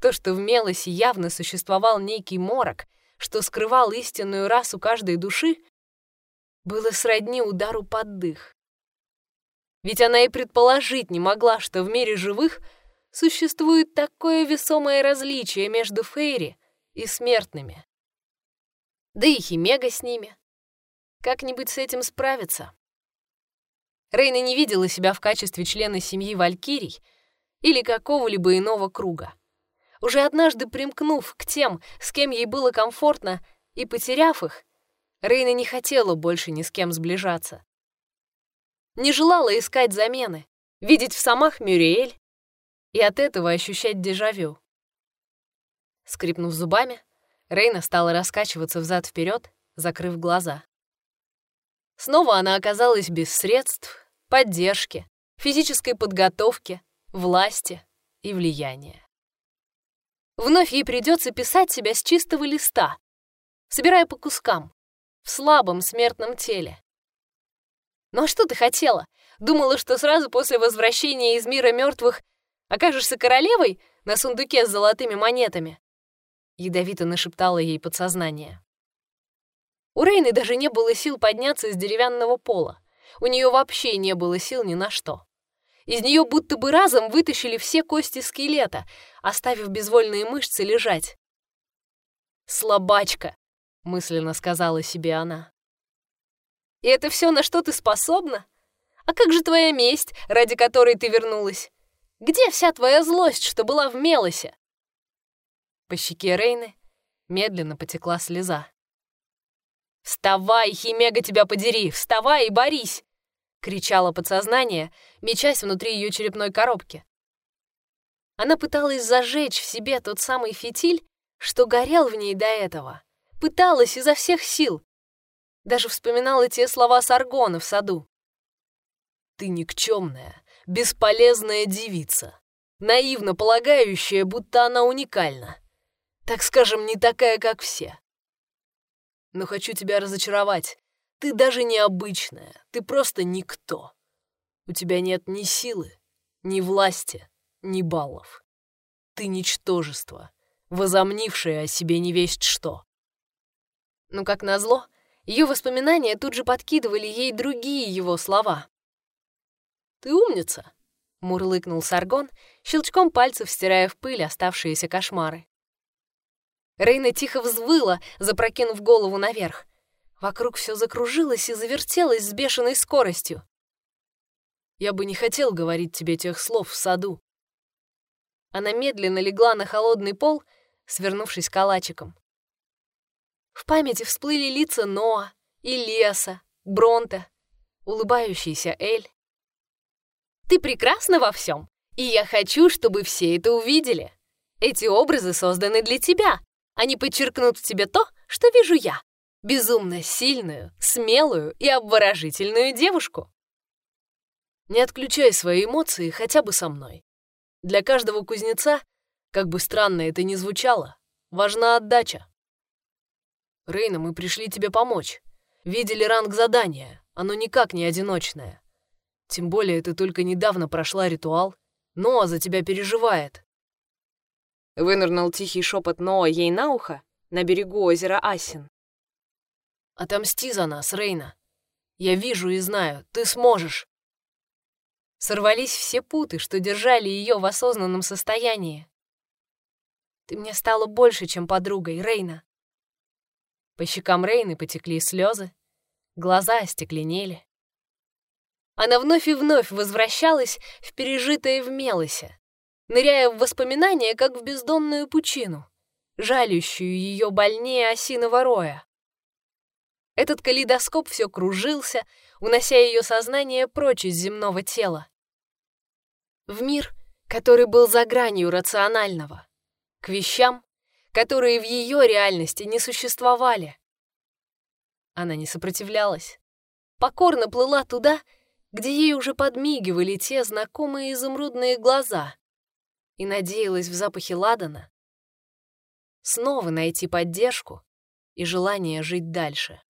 A: То, что в Мелосе явно существовал некий морок, что скрывал истинную расу каждой души, было сродни удару под дых. Ведь она и предположить не могла, что в мире живых существует такое весомое различие между Фейри и смертными. Да и Химега с ними. Как-нибудь с этим справиться. Рейна не видела себя в качестве члена семьи Валькирий или какого-либо иного круга. Уже однажды примкнув к тем, с кем ей было комфортно, и потеряв их, Рейна не хотела больше ни с кем сближаться. Не желала искать замены, видеть в самах Мюриэль и от этого ощущать дежавю. Скрипнув зубами, Рейна стала раскачиваться взад-вперед, закрыв глаза. Снова она оказалась без средств, поддержки, физической подготовки, власти и влияния. Вновь ей придется писать себя с чистого листа, собирая по кускам, в слабом смертном теле. Ну а что ты хотела? Думала, что сразу после возвращения из мира мертвых окажешься королевой на сундуке с золотыми монетами?» Ядовито нашептало ей подсознание. У Рейны даже не было сил подняться из деревянного пола. У нее вообще не было сил ни на что. Из нее будто бы разом вытащили все кости скелета, оставив безвольные мышцы лежать. «Слабачка!» — мысленно сказала себе она. И это все, на что ты способна? А как же твоя месть, ради которой ты вернулась? Где вся твоя злость, что была в Мелосе?» По щеке Рейны медленно потекла слеза. «Вставай, Химега, тебя подери! Вставай и борись!» — кричало подсознание, мечась внутри ее черепной коробки. Она пыталась зажечь в себе тот самый фитиль, что горел в ней до этого. Пыталась изо всех сил, даже вспоминала те слова Саргона в саду. «Ты никчемная, бесполезная девица, наивно полагающая, будто она уникальна. Так скажем, не такая, как все. Но хочу тебя разочаровать. Ты даже необычная, ты просто никто. У тебя нет ни силы, ни власти, ни баллов. Ты ничтожество, возомнившее о себе не весть что. Ну, как назло, ее воспоминания тут же подкидывали ей другие его слова. «Ты умница!» — мурлыкнул Саргон, щелчком пальцев стирая в пыль оставшиеся кошмары. Рейна тихо взвыла, запрокинув голову наверх. Вокруг все закружилось и завертелось с бешеной скоростью. «Я бы не хотел говорить тебе тех слов в саду». Она медленно легла на холодный пол, свернувшись калачиком. В памяти всплыли лица Ноа, и Леса, Бронта, улыбающийся Эль. «Ты прекрасна во всем, и я хочу, чтобы все это увидели. Эти образы созданы для тебя. Они подчеркнут в тебе то, что вижу я. Безумно сильную, смелую и обворожительную девушку. Не отключай свои эмоции хотя бы со мной. Для каждого кузнеца, как бы странно это ни звучало, важна отдача. Рейна, мы пришли тебе помочь. Видели ранг задания, оно никак не одиночное. Тем более ты только недавно прошла ритуал. Ноа за тебя переживает. Вынырнул тихий шепот Ноа ей на ухо на берегу озера Асин. «Отомсти за нас, Рейна. Я вижу и знаю, ты сможешь». Сорвались все путы, что держали ее в осознанном состоянии. «Ты мне стала больше, чем подругой, Рейна. По щекам Рейны потекли слезы, глаза остекленели. Она вновь и вновь возвращалась в пережитое в Мелосе, ныряя в воспоминания, как в бездонную пучину, жалющую ее больнее осиного роя. Этот калейдоскоп все кружился, унося ее сознание прочь из земного тела. В мир, который был за гранью рационального, к вещам, которые в ее реальности не существовали. Она не сопротивлялась, покорно плыла туда, где ей уже подмигивали те знакомые изумрудные глаза, и надеялась в запахе ладана снова найти поддержку и желание жить дальше.